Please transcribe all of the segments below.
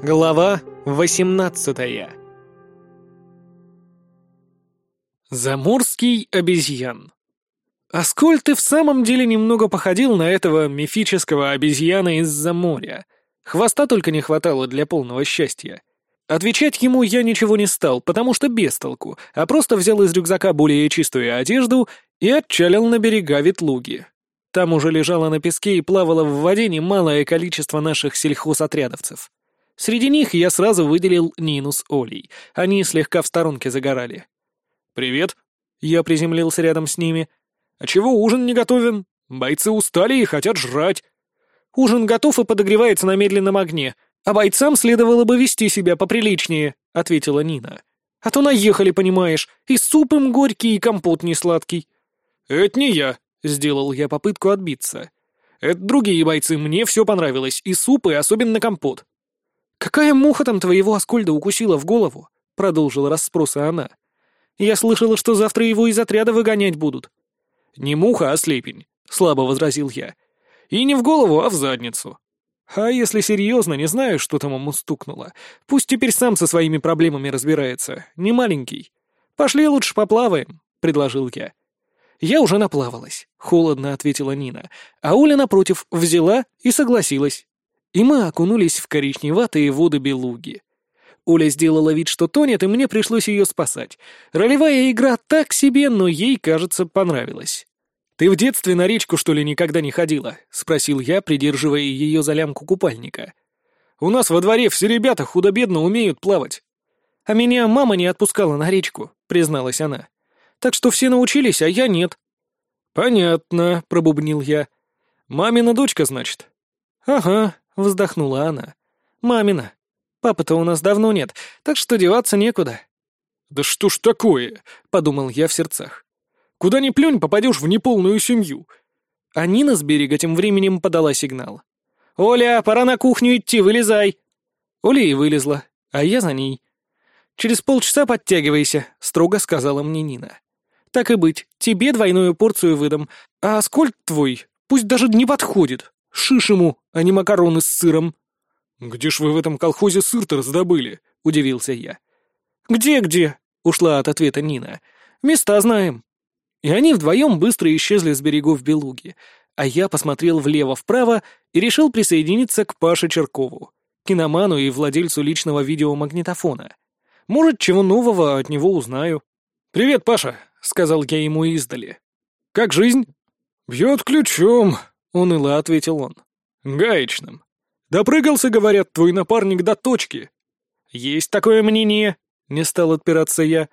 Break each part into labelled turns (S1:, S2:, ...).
S1: Глава 18 Заморский обезьян Аскольд ты в самом деле немного походил на этого мифического обезьяна из-за моря. Хвоста только не хватало для полного счастья. Отвечать ему я ничего не стал, потому что без толку, а просто взял из рюкзака более чистую одежду и отчалил на берега Ветлуги. Там уже лежало на песке и плавало в воде немалое количество наших сельхозотрядовцев. Среди них я сразу выделил Нину с Олей. Они слегка в сторонке загорали. «Привет!» Я приземлился рядом с ними. «А чего ужин не готовен? Бойцы устали и хотят жрать». «Ужин готов и подогревается на медленном огне, а бойцам следовало бы вести себя поприличнее», — ответила Нина. «А то наехали, понимаешь, и суп им горький, и компот не сладкий». «Это не я», — сделал я попытку отбиться. «Это другие бойцы, мне все понравилось, и суп, и особенно компот». «Какая муха там твоего Аскольда укусила в голову?» — продолжила расспросы она. «Я слышала, что завтра его из отряда выгонять будут». «Не муха, а слепень», — слабо возразил я. «И не в голову, а в задницу». А если серьезно, не знаю, что там ему стукнуло. Пусть теперь сам со своими проблемами разбирается. Не маленький. Пошли лучше поплаваем, — предложил я. Я уже наплавалась, — холодно ответила Нина. А Оля, напротив, взяла и согласилась. И мы окунулись в коричневатые воды Белуги. Оля сделала вид, что тонет, и мне пришлось ее спасать. Ролевая игра так себе, но ей, кажется, понравилась. «Ты в детстве на речку, что ли, никогда не ходила?» — спросил я, придерживая ее за лямку купальника. «У нас во дворе все ребята худо-бедно умеют плавать». «А меня мама не отпускала на речку», — призналась она. «Так что все научились, а я нет». «Понятно», — пробубнил я. «Мамина дочка, значит?» «Ага», — вздохнула она. «Мамина. Папы-то у нас давно нет, так что деваться некуда». «Да что ж такое?» — подумал я в сердцах. Куда ни плюнь, попадешь в неполную семью. А Нина с берега тем временем подала сигнал. «Оля, пора на кухню идти, вылезай!» Оля и вылезла, а я за ней. «Через полчаса подтягивайся», — строго сказала мне Нина. «Так и быть, тебе двойную порцию выдам, а сколько твой? Пусть даже не подходит. Шиш ему, а не макароны с сыром». «Где ж вы в этом колхозе сыр-то раздобыли?» — удивился я. «Где-где?» — ушла от ответа Нина. «Места знаем». И они вдвоем быстро исчезли с берегов Белуги, а я посмотрел влево-вправо и решил присоединиться к Паше Черкову, киноману и владельцу личного видеомагнитофона. Может, чего нового от него узнаю. «Привет, Паша», — сказал я ему издали. «Как жизнь?» «Бьет ключом», — уныло ответил он. «Гаечным. Допрыгался, говорят, твой напарник до точки». «Есть такое мнение», — не стал отпираться я.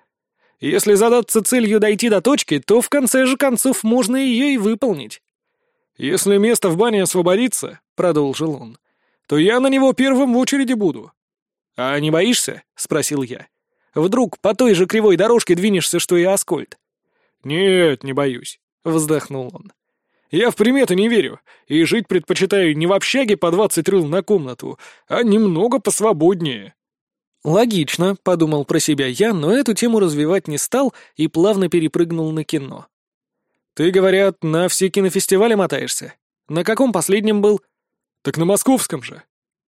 S1: Если задаться целью дойти до точки, то в конце же концов можно ее и выполнить. «Если место в бане освободится», — продолжил он, — «то я на него первым в очереди буду». «А не боишься?» — спросил я. «Вдруг по той же кривой дорожке двинешься, что и Аскольд?» «Нет, не боюсь», — вздохнул он. «Я в приметы не верю, и жить предпочитаю не в общаге по двадцать рыл на комнату, а немного посвободнее». «Логично», — подумал про себя я, но эту тему развивать не стал и плавно перепрыгнул на кино. «Ты, говорят, на все кинофестивали мотаешься? На каком последнем был?» «Так на московском же».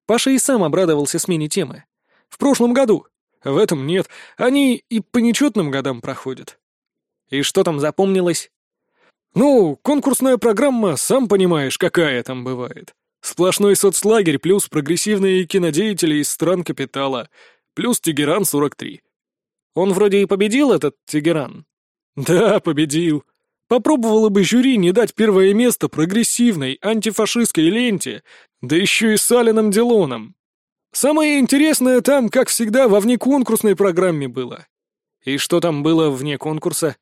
S1: Паша и сам обрадовался смене темы. «В прошлом году. В этом нет. Они и по нечетным годам проходят». «И что там запомнилось?» «Ну, конкурсная программа, сам понимаешь, какая там бывает. Сплошной соцлагерь плюс прогрессивные кинодеятели из стран капитала — плюс Тегеран-43. Он вроде и победил, этот Тегеран. Да, победил. Попробовало бы жюри не дать первое место прогрессивной антифашистской ленте, да еще и с Алином Делоном. Самое интересное там, как всегда, во внеконкурсной программе было. И что там было вне конкурса?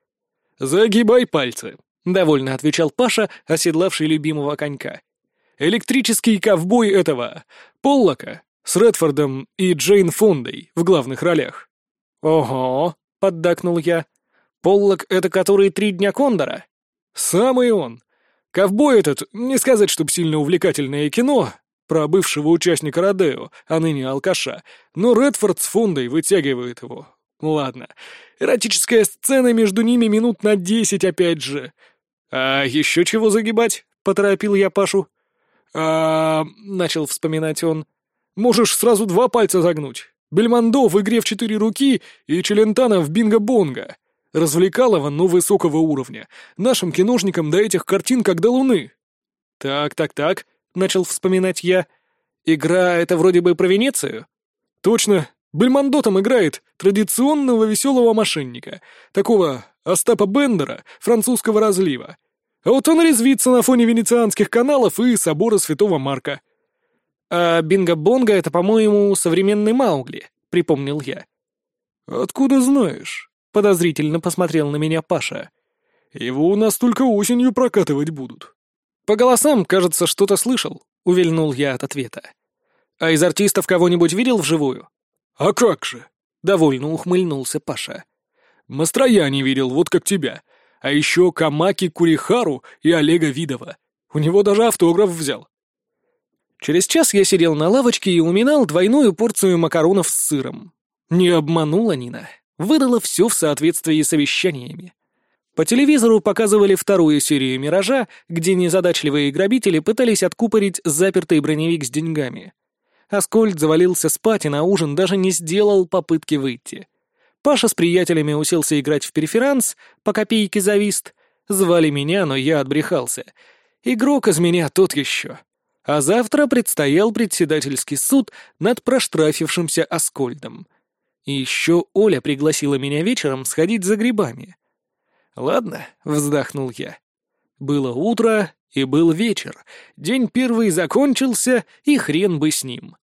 S1: «Загибай пальцы», — довольно отвечал Паша, оседлавший любимого конька. «Электрический ковбой этого, Поллока, с Редфордом и Джейн Фондой в главных ролях. «Ого!» — поддакнул я. «Поллок — это который три дня Кондора?» «Самый он. Ковбой этот, не сказать, чтоб сильно увлекательное кино, про бывшего участника Родео, а ныне алкаша, но Редфорд с Фондой вытягивает его. Ладно, эротическая сцена между ними минут на десять опять же. А еще чего загибать?» — поторопил я Пашу. «А...» — начал вспоминать он. Можешь сразу два пальца загнуть. Бельмондо в игре в четыре руки и Челентано в бинго-бонго. Развлекалово, но высокого уровня. Нашим киношникам до этих картин как до луны. Так, так, так, начал вспоминать я. Игра — это вроде бы про Венецию? Точно. Бельмондо там играет традиционного веселого мошенника. Такого Остапа Бендера, французского разлива. А вот он резвится на фоне венецианских каналов и собора Святого Марка. «А Бинго-Бонго — это, по-моему, современный Маугли», — припомнил я. «Откуда знаешь?» — подозрительно посмотрел на меня Паша. «Его у нас только осенью прокатывать будут». «По голосам, кажется, что-то слышал», — увильнул я от ответа. «А из артистов кого-нибудь видел вживую?» «А как же?» — довольно ухмыльнулся Паша. «Мастрояни видел, вот как тебя. А еще Камаки Курихару и Олега Видова. У него даже автограф взял. Через час я сидел на лавочке и уминал двойную порцию макаронов с сыром. Не обманула Нина. Выдала все в соответствии с обещаниями. По телевизору показывали вторую серию «Миража», где незадачливые грабители пытались откупорить запертый броневик с деньгами. Аскольд завалился спать и на ужин даже не сделал попытки выйти. Паша с приятелями уселся играть в переферанс, по копейке завист. Звали меня, но я отбрехался. Игрок из меня тот еще. А завтра предстоял председательский суд над проштрафившимся Аскольдом. И еще Оля пригласила меня вечером сходить за грибами. «Ладно», — вздохнул я. Было утро, и был вечер. День первый закончился, и хрен бы с ним.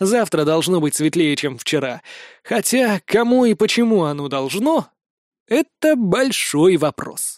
S1: Завтра должно быть светлее, чем вчера. Хотя кому и почему оно должно — это большой вопрос.